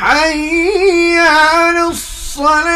حي على الصلاة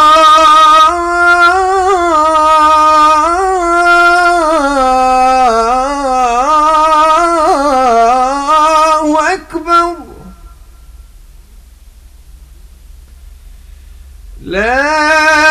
لا